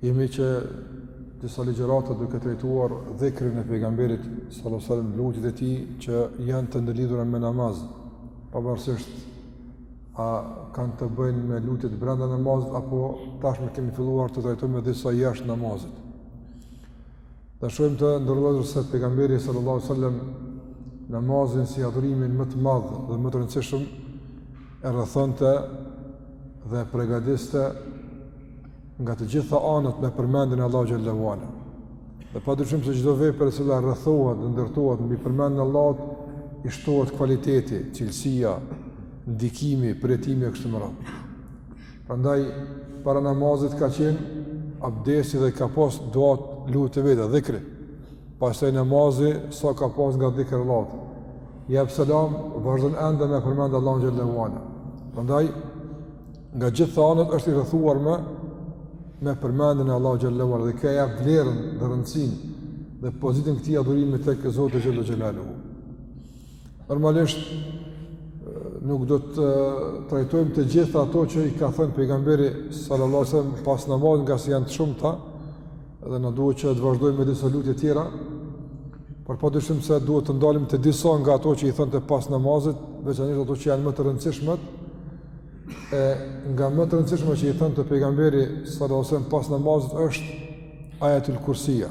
Jemi që disa ligjërata duke trajtuar dhekrin e pejgamberit sallallahu alejhi ve selam lutjet e tij që janë të ndërlidhura me namaz pavarësisht a kanë të bëjnë me lutjet brenda namazit apo tashmë kemi filluar të trajtojmë disa jashtë namazit Ta shohim të nderuar se pejgamberi sallallahu sallam namazin si adhurimin më të madh dhe më të rëndësishëm e rrethonte dhe e pregadiste nga të gjitha anët me përmendjen e Allahut xhele ve ala. Dhe pa dyshim se çdo vepër e cila rrethohet dhe ndërtohet mbi përmendjen e Allahut i shtohet kvaliteti, cilësia, ndikimi, përjetimi e kështu me radhë. Prandaj para namazit ka qenë abdesti dhe ka pas duat lutjet e veta, dhikri. Pastaj namazi, sa ka pas nga dhikri i Allahut. Jep selam, vazhdon ende me përmend Allahun xhele ve ala. Prandaj nga të gjitha anët është i rrethuar me me përmendjen e Allahut xhele ve ala dhe kjo ja vlerën dhe rëndësinë dhe pozitën e këtij adhurimi tek Zoti xhele xhelaluhu. Normalisht nuk do të trajtojmë të gjitha ato që i ka thënë pejgamberi sallallahu alajhi wasallam pas namazit, ngase janë të shumta dhe na duhet që të vazhdojmë me disa lutje tjera. Por pa dyshim se duhet të ndalemi te disa nga ato që i thënte pas namazit, veçanërisht ato që janë më të rëndësishmet. E nga më të rëndësishmet që i thënte pejgamberi sallallahu alajhi wasallam pas namazit është ajetul kursia.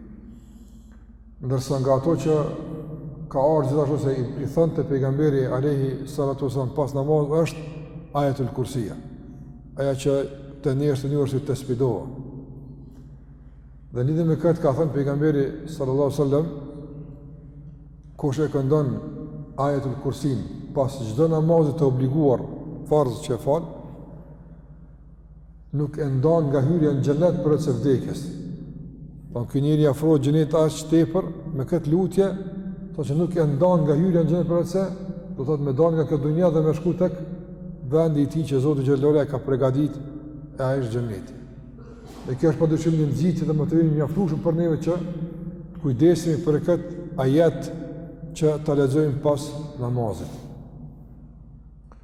Ndërsa nga ato që ka ardh gjithashtu se i, i thënte pejgamberi alejhi salatu ve selam pas namaz është ajetul kursia, aja që të njështë të njërës i të spidohë. Dhe në lidhje me këtë ka thënë pejgamberi sallallahu alejhi ve selam, kush e këndon ajetul kursinë pas çdo namazit të obliguar farz që e fal, nuk e ndan nga hyrja në xhenet përveçse vdekjes. Pra ky njeri i afrohet xhenetit aq tepër me këtë lutje, saqë nuk e ndan nga hyrja në xhenet përveçse domethënë me dal nga kjo dunja dhe me shku tek vendi i tij që Zoti xhele ve ala e ka pregaditë e ai është xheneti. Dhe kjo është pa dyshim një nxitje dhe motivim i mjaftueshëm për neve që të kujdesemi për këtë ajet që ta lexojmë pas namazit.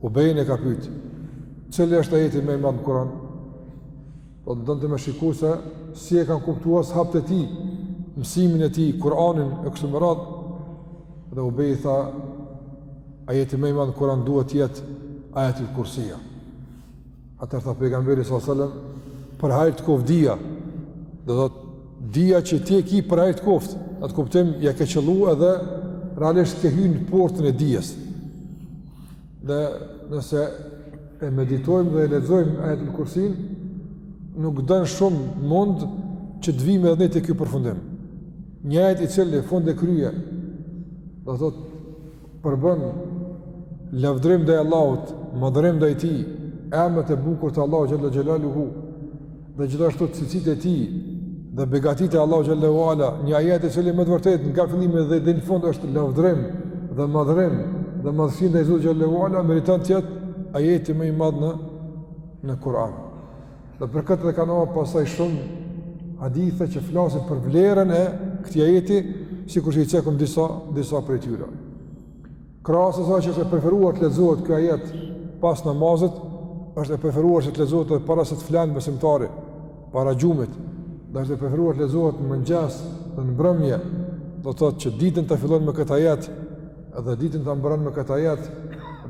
Ubejn e ka pyt, cili është ajeti më i madh në Kur'an? Pra donte me shiku se si e kanë kuptuar sahabët e tij mësimin e tij Kur'anin e kështu me radhë. Dhe Ubej tha, ajeti më i madh në Kur'an duhet të jetë ajetul Kursia. Atëherë tha pejgamberi sallallahu alaihi wasallam, për hajr të koftë dija. Do thotë dija që ti e ki për hajr të koftë. Atë kuptim ja ke qëllu edhe realisht ke hy në portën e dijes. Dhe nëse e meditojmë dhe e lexojmë ajetul Kursinë, nuk don shumë mund që të vijmë edhe te ky përfundim. Një ajet i cili fund e krye, do thotë përbën lavdërim ndaj Allahut, madhërim ndaj tij, emrat e bukur të Allahut xhele xhelaluhu, dhe gjithashtu cilësitë e tij, dhe begatitë e Allahut xhele ve ala, një ajet i cili me të vërtetë nga fillimi dhe deri në fund është lavdërim dhe madhërim dhe madhësi ndaj Zotit xhele ve ala, meriton t'jetë ajeti më i madh në, në Kur'an. Dhe për këtë edhe kanë ardhë pastaj shumë hadithe që flasin për vlerën e këtij ajeti, sikur që i cekëm disa, disa prej tyre. Krahas asaj që është e preferuar të lexohet kjo ajet pas namazit, është e preferuar që të lexohet edhe para se të flenë besimtari, para gjumit, dhe është e preferuar të lexohet në mëngjes dhe në mbrëmje, do të thotë që ditën ta fillon me këtë ajet, Dhe ditën ta mbaron me këtë ajet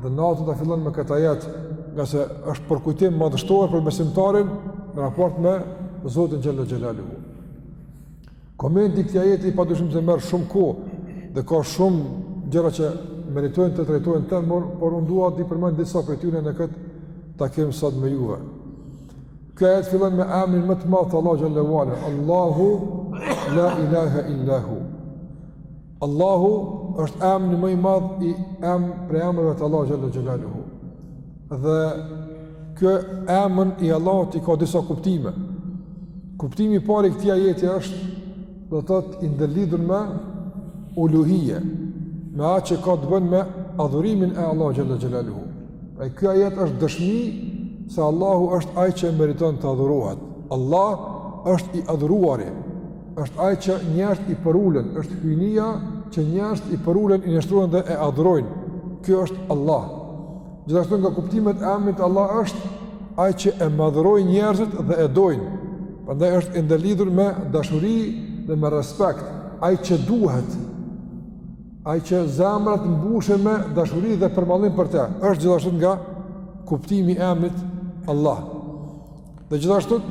dhe natën ta fillon me këtë ajet, ngase është përkujtim madhështor për besimtarin në raport me Zotin xhele xhelaluhu. Komenti i këtij ajeti pa dyshim se merr shumë kohë dhe ka shumë gjëra që meritojnë të trajtohen në të, mirëpo unë dua t'i përmend disa prej tyne në këtë takim sot me juve. Ky ajet fillon me emrin më të madh të Allahut xhele ve ala. Allahu la ilaha illahu. Allahu është emri më i madh i em prej emrave të Allahut xhele xhelaluhu. Dhe ky emër i Allahut i ka disa kuptime. Kuptimi i parë i këtij ajeti është do të thotë i ndërlidhur me uluhije, me atë që ka të bënë me adhurimin e Allahut xhele xhelaluhu. Pra ky ajet është dëshmi se Allahu është ai që meriton të adhurohet. Allah është i adhuruari. Është ai që njerëzit i përulen, është hyjnia që njerëzit i përulen, i nënshtrohen dhe e adhurojnë. Ky është Allah. Gjithashtu nga kuptimet e emrit Allah është ai që e madhërojnë njerëzit dhe e dojnë. Prandaj është i ndërlidhur me dashuri dhe me respekt, ai që duhet. Ai që zemrat mbushen me dashuri dhe përmallim për të, është gjithashtu nga kuptimi i emrit Allah. Dhe gjithashtu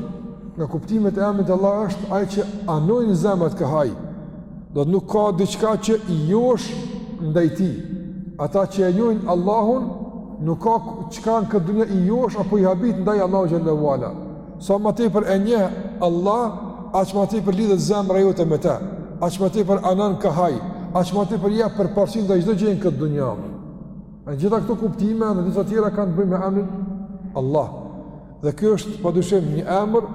nga kuptimet e emrit Allah është ai që anojnë zemrat kah ai. Do thotë nuk ka diçka që i josh ndaj tij. Ata që e njohin Allahun nuk ka çka në këtë dynja i josh apo i habit ndaj Allahut xhele ve ala. Sa më tepër e njeh Allah, aq më tepër lidhet zemra jote me të. Aq më tepër anon kah ai, aq më tepër i jep përparësi ndaj çdo gjë në këtë dunja. Të gjitha këto kuptime dhe disa tjera kanë të bëjnë me emrin Allah. Dhe kjo është padyshim një emër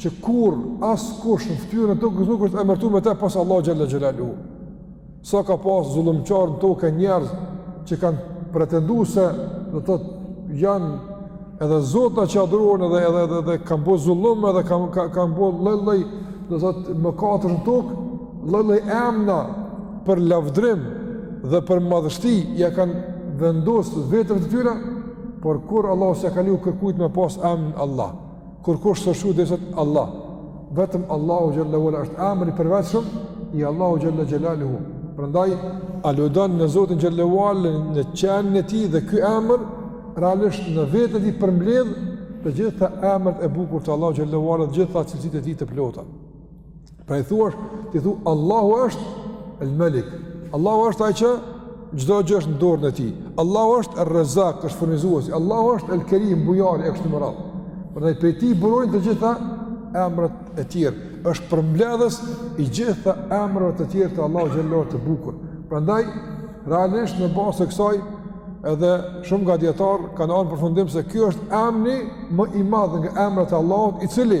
që kurrë askush në fytyrën e tokës nuk është emërtuar me të pas Allah xhelle xhelaluhu. Sa ka pas zullumqarë në tokë e njerëz që kanë pretendu se do të thotë janë edhe zota që adhurohen edhe edhe edhe dhe kanë bo zullum edhe kanë ka, kanë bo lloj-lloj do të thotë mëkatesh në tokë lloj-lloj emna për lavdrim dhe për madhështi ia kanë vendosë vetes së tyre por kurrë Allahu s'e ka leju kërkujt me pas emnin Allah Kurkush s'osh qu deri sot Allah, vetëm Allahu xhelle ve ala është emër i përveçëm i Allahu xhelle xhelaluhu. Prandaj, aludon në Zotin xhelle ve ala në qenien e tij dhe ky emër, realisht në veten e tij përmbledh të gjitha emrat e bukur të Allahu xhelle ve ala të gjitha cilësitë e tij të plota. Pra i thua, ti thua, Allahu është El Melik, Allahu është ai që çdo gjë është në dorën e tij. Allahu është El Rezak, është furnizuesi. Allahu është El Kerim, bujari e kështu me radhë. Prandaj prej tij burojnë të gjitha emrat e tjerë. Është përmbledhës i gjitha emrave të tjerë të Allahu xhelle ve ala të bukur. Prandaj realisht në bazë të kësaj edhe shumë nga dijetarë kanë ardh në përfundim se kjo është emni më i madh nga emrat e Allahut, i cili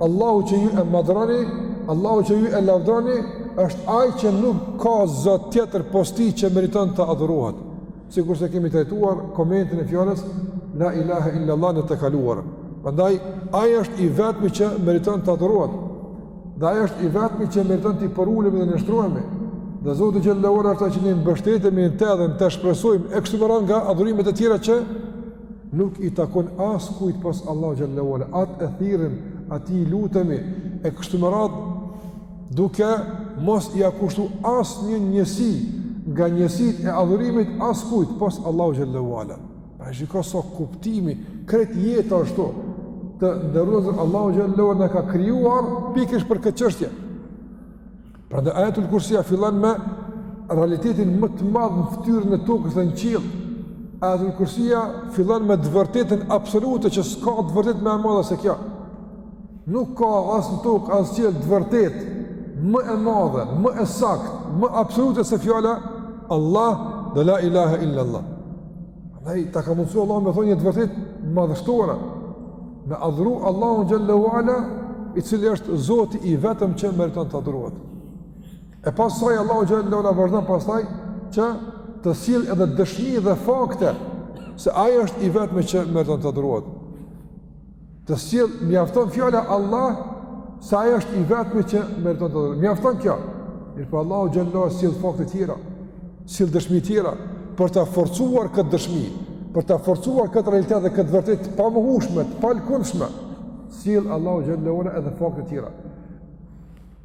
Allahu që ju e madhroni, Allahu që ju e lavdroni, është ai që nuk ka zot tjetër pos tij që meriton të adhurohet. Sikurse kemi trajtuar komentin e fjalës la ilaha illa allah në të kaluar. Prandaj ai është i vetmi që meriton të adhurohet. Dhe ai është i vetmi që meriton t'i përulemi dhe nënshtrohemi. Dhe Zoti xhelle ve ala është ai që ne mbështetemi në të dhe në të shpresojmë e kështu me radhë nga adhurimet e tjera që nuk i takon askujt pas Allahu xhelle ve ala atë e thirrim atij i lutemi e kështu me radhë duke mos ia kushtu asnjë njësi nga njësitë e adhurimit askujt pas Allahu xhelle ve ala pra shiko so kuptimi krejt jeta ashtu të nderuar Allahu xhelle ve ala na ka krijuar pikërisht për këtë çështje Prandaj ajetul kursia fillon me realitetin më të madh në fytyrën e tokës dhe në qiell. Ajetul kursia fillon me të vërtetën absolute që s'ka të vërtetë më e madhe se kjo. Nuk ka as në tokë as në qiell të vërtetë më e madhe, më e saktë, më absolute se fjala Allah dhe la ilaha illa Allah. Andaj, ta ka mundësu Allahu me thonë një të vërtetë madhështore, me adhru Allahun xhelle ve ala, i cili është zoti i vetëm që meriton të adhurohet. E pas saj, Allahu xhelle ve ala vazhdon pastaj, që të sjell edhe dëshmi dhe fakte, se ai është i vetmi që meriton të adhurohet. Të sjell mjafton fjala Allah, se ai është i vetmi që meriton të adhurohet. Mjafton kjo. Mirëpo Allahu xhallahu sjell fakte të tjera, sjell dëshmi të tjera për ta forcuar këtë dëshmi, për ta forcuar këtë realitet dhe këtë vërtet të pamohueshme, të palkundshme. Sjell Allahu xhallahu edhe fakte të tjera.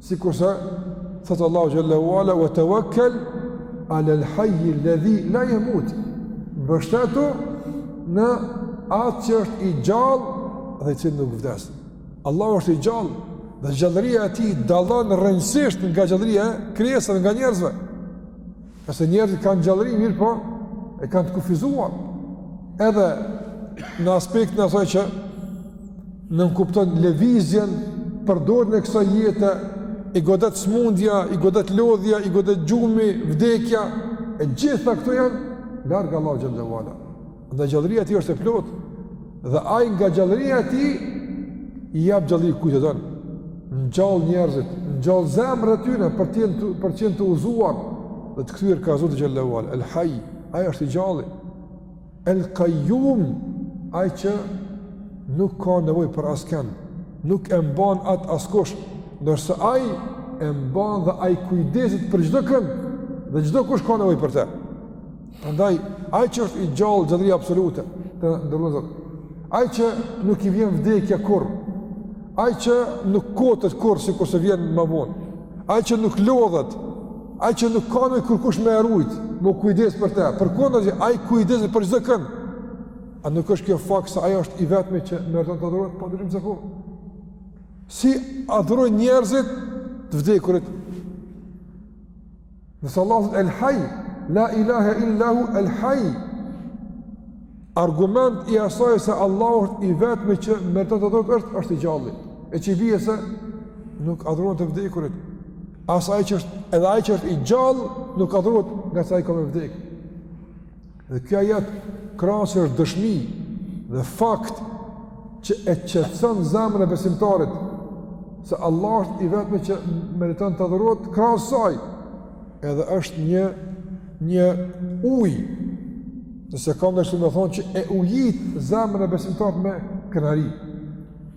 Sikurse thot Allahu xhelle ue ala wa tawakkal ala al-hayy alladhi la yamut. Mbështetu në atë që është i gjallë dhe i cili nuk vdes. Allahu është i gjallë dhe gjallëria e tij dallon rrënjësisht nga gjallëria e krijesave, nga njerëzve. Nëse njerëzit kanë gjallëri, mirëpo e kanë të kufizuar. Edhe në aspektin e asaj që nënkupton lëvizjen, përdorimin e kësaj jete, i godet smundja, i godet lodhja, i godet gjumi, vdekja, e gjitha këto janë larg Allahut xhelle ue ala. Dhe gjallëria e tij është e plotë, dhe ai nga gjallëria e tij i jep gjallëri kujt të don, ngjall njerëzit, ngjall zemrat e tyne, për të qenë të, për të qenë të udhëzuar, dhe të kthyer ka Zoti xhelle ue ala, El Haj, ai është i gjallë, El Kajum, ai që nuk ka nevojë për askënd, nuk e mban atë askush, ndërsa ai e mban dhe ai kujdeset për çdo kënd, dhe çdokush ka nevojë për te. Prandaj, ai që është i gjallë gjallëri absolute, të ndërlozat, ai që nuk i vjen vdekja kurrë, ai që nuk kotet kurrë, sikurse vjen më vonë, ai që nuk lodhet, ai që nuk ka nevojë kurkush me e rujt, me u kujdes për te, përkundrazi ai kujdeset për çdo kënd, a nuk është kjo fakt se ai është i vetmi që meriton të adhurohet, pa dyshim se po. Si adhurojnë njerëzit të vdekurit, Nëse Allah thotë El Hayy, la ilaha illa hu El Hayy. Argument i asaj se Allah është i vetmi që meriton të adhurohet është, është i gjalli. E që i bie se nuk adhurohen të vdekurit. As ai që është, edhe ai që është i gjallë, nuk adhurohet ngase ai ka me vdekë. Dhe kjo ajet krahas që është dëshmi dhe fakt që e qetëson zemrën e besimtarit se Allah është i vetmi që meriton të adhurohet krahas saj edhe është një një ujë nëse kam dhe shumë me thonë që e ujit zemrën e besimtarit me krenari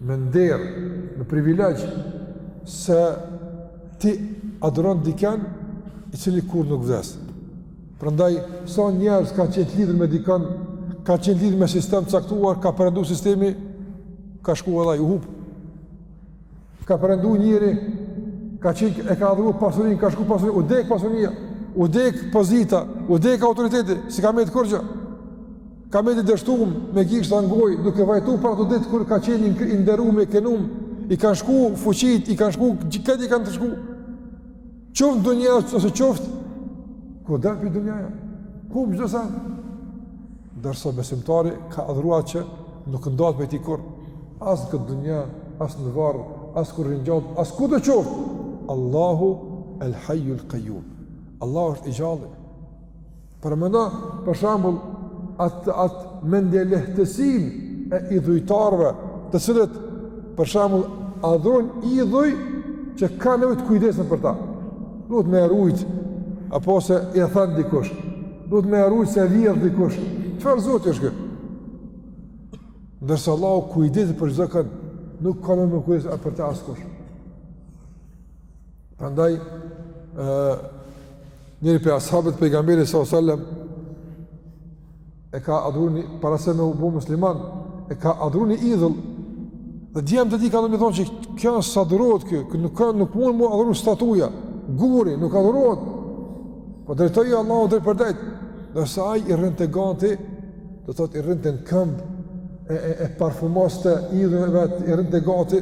me nder, me privilegj se ti adhuron diken i cili kurrë nuk vdes Prandaj, sa njerëz kanë qenë të lidhur me dikën, kanë qenë të lidhur me sistem të caktuar, ka perëndu sistemi, ka shku edhe ai u hup. Ka perëndu njeri, ka qenë, e ka adhuru pasurinë, ka shku pasuria, u dek pasuria, u dek pozita, u dek autoriteti, s'i ka met kurgjë. Ka met i dështum, me gishta n'gojë, duke vajtu për ato ditë kur ka qenë i nderum, i kënum, i kanë shku fuqitë, i kanë shku, këto i kanë të shku. Qoftë n'dunja ose qoftë kur del prej dunjaje, humb çdo sen, ndërsa besimtari ka adhru atë që nuk ndahet prej tij kurrë, as në këtë dunja, as në varr, as kur ringjallet, as kudo qoftë, Allahu el hajju el kajjum, Allahu është i gjallë, Përmenda, për shambull, atë at mendjelehtësinë e idhujtarëve, të cilët, për shambull, adhrojnë idhuj që ka nevojë të kujdesen për ta. Duhet me e rujt, apo se e then dikush, duhet me e rujt se e vjedh dikush. Çfarë zoti është ky? Ndërsa Allahu kujdeset për çdokënd, nuk ka nevojë me u kujdes për ta askush. Prandaj ë njëri prej ashabëve të pejgamberit sallallahu alajhi wasallam e ka adhuru një, para se me u bë musliman, e ka adhuru një idhull. Dhe djemtë e tij kanë me i thonë që kjo s'adhurohet kjo, që nuk ka nuk mund me u adhuru statuja, guri nuk adhurohet. Po drejtoju Allahut drejtpërdrejt, ndërsa ai i rrinte gati, do të thotë i rrinte në këmbë e e, e parfumoste idhullin e vet, i rrinte gati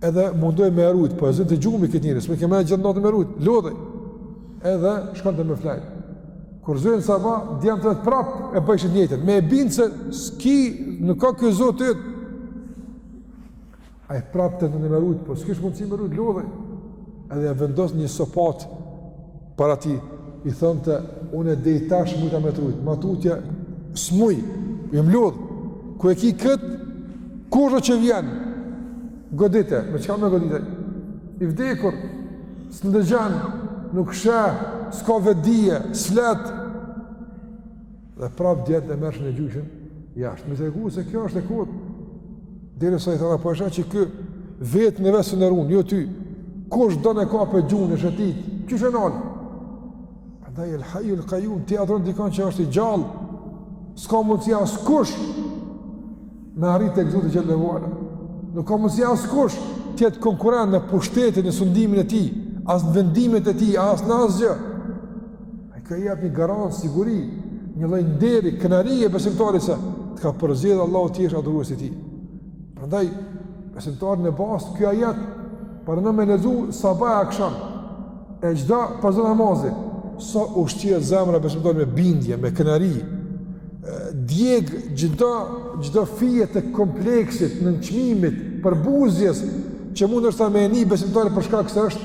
Edhe mundohej me e rujt, po e zinte gjumi këtë njeri, s'mujke me nejt gjithë natën me e rujt, lodhej. Edhe shkonte me flajt. Kur u zgjon sabah, djemtë e vet prap e bëjshin të njëjtën. Me e bind se s'ki, nuk ka kjo zot të jetë. Ai prap tentonte me e rujt, po s'kish mundësi me rujt, lodhej. Edhe ja vendos një sopatë Para tij, i thonte, unë e dej tash mujta me t'rujt, ma tutje s'muj, jam lodh, ku e ki këtë, kurdo që vjen, godite, me çka me godite, i vdekur, s'ndëgjon, nuk sheh, s'ka vetëdije, s'flet, Dhe prap djemtë e merrshin e gjujshin jashtë. Me tregu se kjo është e kotë. Derisa i thanë po e sheh që ky veten e vet s'un e run, jo ty. Kush don e kap, e gjun, e shëtit. Qysh e nal? Andaj el hajjul kajjum ti adhron dikon që është i gjallë. S'ka mundësi askush me arrit tek Zoti xhelle ve ala. Nuk ka mundësi askush të jetë konkurrent në pushtetin e sundimin e tij, as në vendimet e tij, as në asgjë. E kjo jep një garant siguri, një lloj nderi, krenarie besimtarit se të ka përzgjedh Allahu të jesh adhurues i tij. Prandaj besimtari në bazë kjo ajet paramendo me lexu sabah aksham e çdo pas çdo namazi sa ushqehet zemra e besimtarit me bindje, me krenari djeg çdo çdo fije të kompleksit, nënçmimit, përbuzjes që mund është ta me një besimtari për shkak se është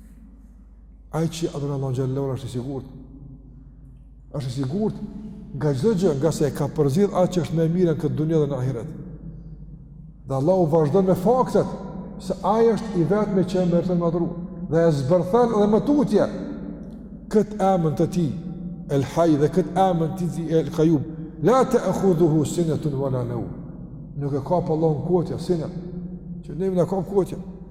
Ai që adhuron Allahun xhelle ue ala është i sigurt. Është i sigurt nga çdo gjë, ngase e ka përzgjedh atë që është më e mira në këtë dunja dhe në ahiret. Dhe Allahu vazhdon me faktet se ai është i vetmi që meriton me u adhuru dhe e zbërthen edhe më tutje kët emër të tij El Hayy dhe kët emër të tij El Qayyum. La ta'khudhuhu sinatun wala nawm. Nuk e kap Allahun kotja, sinë. Që neve na kap kotja.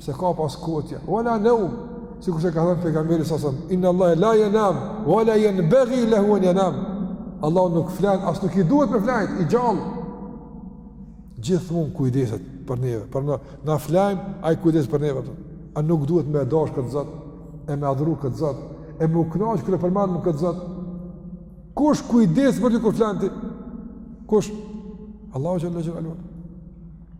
S'e kap as kotja, wala naum, sikurse ka thënë pejgamberi sa sa, inna Allah la yanam, wala yanbaghi lahu an yanam. Allah nuk flen, as nuk i duhet me flejt, i gjallë. Gjithmonë kujdeset për neve, për ne, na flejmë, ai kujdes për neve. A nuk duhet me e dash këtë zot, e me adhuru këtë zot, e m'u kënaq kur e përmendim këtë zot. Kush kujdes për ty kur flen ti? Kush? Allahu xhelle xhelaluhu.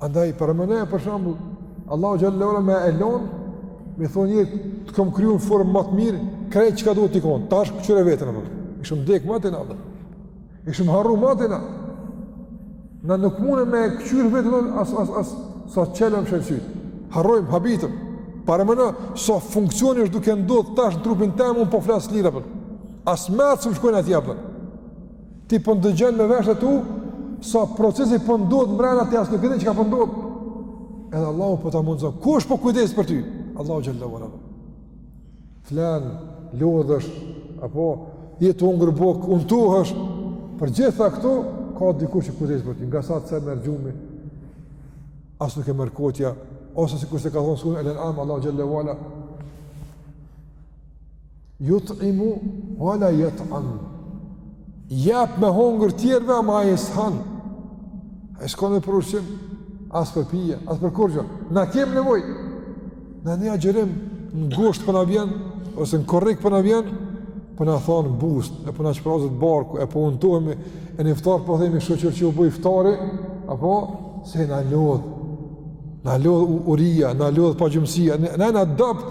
Andaj, paramendo, për shembull, Allahu xhelle ue ala me e lonë, me thonë njeri, të kom kriju në formë ma të mirë, krejt çka duhet t'i konë, tash këqyre veten, apo. Ishim dekë moti na, apo. Ishim harru moti na. Na nuk mun me këqyr veten, as, as, as, sa çel e mshel sytë, harrojmë, habitem, paramendo, sa funksioni është duke ndodhë tash në trupin tem, unë po flas lirë, apo. As mentë s'm shkojnë atje, apo. Ti po ndëgjon me veshët tu sa procesi po ndodh mbrenda ti as nuk e di çka po ndodh. Edhe Allahu po ta mundson. Kush po kujdes për ty? Allahu xhelle ue ala. Flen, lodhësh apo je tu hongër bukë, untohesh. Për gjitha këto ka dikush që kujdes për ty. Ngase s'e merr gjumi. As nuk e merr kotja ose sikurse ka thonë n'suren El-En'am Allahu xhelle ue ala. Jut'imu wala jut'am. Jep me hongër tjerëve, ama ai s'han. Ai s'ka nevojë për ushqim, as për pije, as për kurgjo. Na kemë nevojë. Na një agjërim në gusht po na vjen, ose në korrik po na vjen, po na thahen buztë, e po na shprazet barku, e po untohemi, e në iftar po themi shyqyr që u bo iftari, apo se na lodh, na lodh uria, na lodh pagjumësia, na na të dobët,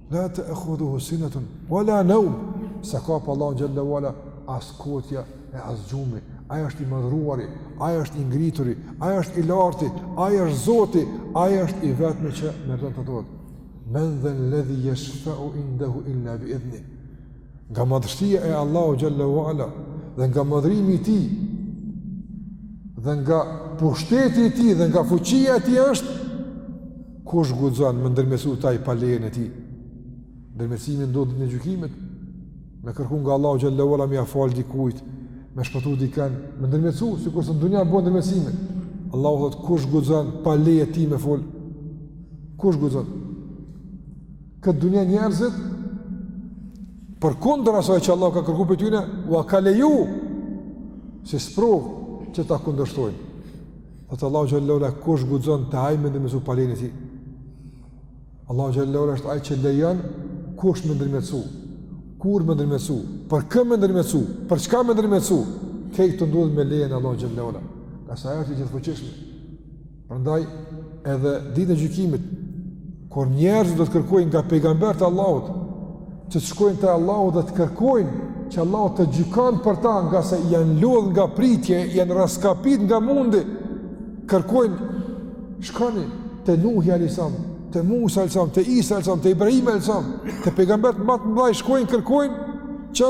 La ta'khudhuhu sinatun wala nawm, s'e kap Allahun xhelle ue ala, as kotja e as gjumi, ai është i madhëruari, ai është i ngrituri, ai është i larti, ai është zoti, ai është i vetmi që meriton të adhurohet. Men dhel-ledhi jeshfeu indehu illa bi idhni. Nga madhështia e Allahu xhalla uala dhe nga madhërimi i tij dhe nga pushteti i tij dhe nga fuqia e tij është kush guxon me ndërmjetsu te ai pa lejen e tij. Ndërmjetsimi n'ditën e gjykimit me kërku nga Allahu xhalla uala me ia fal dikujt, me shpëtu dikën, me ndërmjetsu sikur se dunia bën ndërmjetsime. Allahu thotë kush guxon pa leje të tij me fol. Kush guxon? Këtë dunja njerëzit, përkundër asaj që Allah ka kërku prej tyne, ua ka leju, si sprovë, që ta kundërshtojnë. Thotë Allah xhalla uala, kush guxon te ai me ndërmjetsu pa lejen e tij? Allah xhalla uala është ai që lejon, kush me ndërmjetsu, kur me ndërmjetsu, për kë me ndërmjetsu, për çka me ndërmjetsu, krejt ndodh me lejen e Allahut xhalla uala. Se ai është i gjithëfuqishmi. Prandaj edhe ditën e gjykimit kur njerëzit do të kërkojnë nga pejgamberët e Allahut që të shkojnë te Allahu dhe të kërkojnë që Allahu të gjykon për ta ngase janë lodh nga pritja, janë rraskapit nga mundi, kërkojnë shkoni te Nuhi alayhis salam, te Musa alayhis salam, te Isa alayhis salam, te Ibrahim alayhis salam, te pejgamberët më të mëdhenj shkojnë kërkojnë që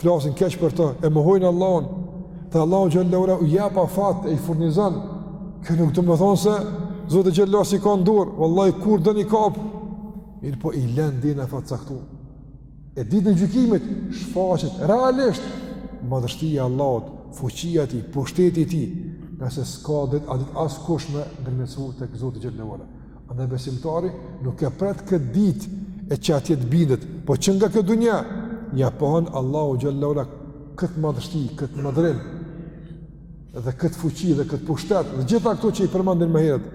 flasin keq për të, e mohojnë Allahun, dhe Allahu xhalla uala u jep afat e i furnizon. Kjo nuk domethonë se Zoti xhalla uala s'i ka n'dorë, vallahi kur don i kap. Mirëpo i len deri n'afat t'caktu. E ditën e gjykimit shfaqet realisht madhështia e Allahut, fuqia e tij, pushteti i tij, ngase s'ka atë ditë, atë ditë askush me ndërmjetësu tek Zoti xhalla uala. Andaj besimtari nuk e pret këtë ditë e që atje të bindet, po që nga kjo dunja, ia pohon Allahut xhalla uala këtë madhështi, këtë madhërim, dhe këtë fuqi dhe këtë pushtet, dhe gjitha këto që i përmendëm më herët,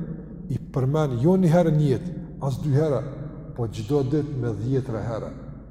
i përmend jo një herë n'jetë, as dy herë, po çdo ditë me dhjetëra herë.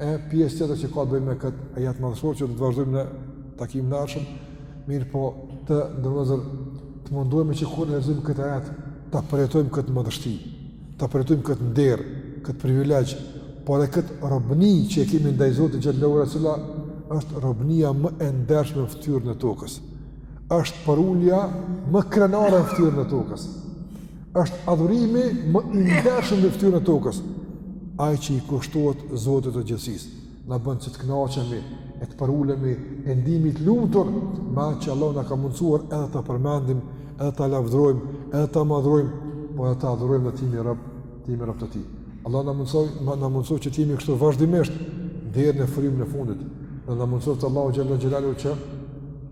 E pjesë tjetër që ka të bëjë me këtë ajet madhështor që do të vazhdojmë në takimin e ardhshëm, mirëpo të nderuar vëllezër të mundohemi që kur lexojmë këtë ajet ta përjetojmë këtë madhështi, ta përjetojmë këtë nder, këtë privilegj, por edhe këtë robni që e kemi ndaj Zotit xhalla uala e cila është robnia më e ndershme në fytyrën e tokës. Është përulja më krenare në fytyrën e tokës. Është adhurimi më i ndershëm në fytyrën e tokës, ai që i kushtohet Zotit të gjithësisë. Na bën që të kënaqemi e të përulemi e ndihemi të lumtur me atë që Allah na ka mundësuar edhe ta përmendim, edhe ta lavdërojmë, edhe ta madhërojmë, por edhe ta adhurojmë dhe të jemi rob, të jemi rob të Tij. Allah na mundëso, na mundëso që të jemi kështu vazhdimisht deri në frymën e fundit. Dhe na mundësoftë Allahu xhalla xhelaluhu që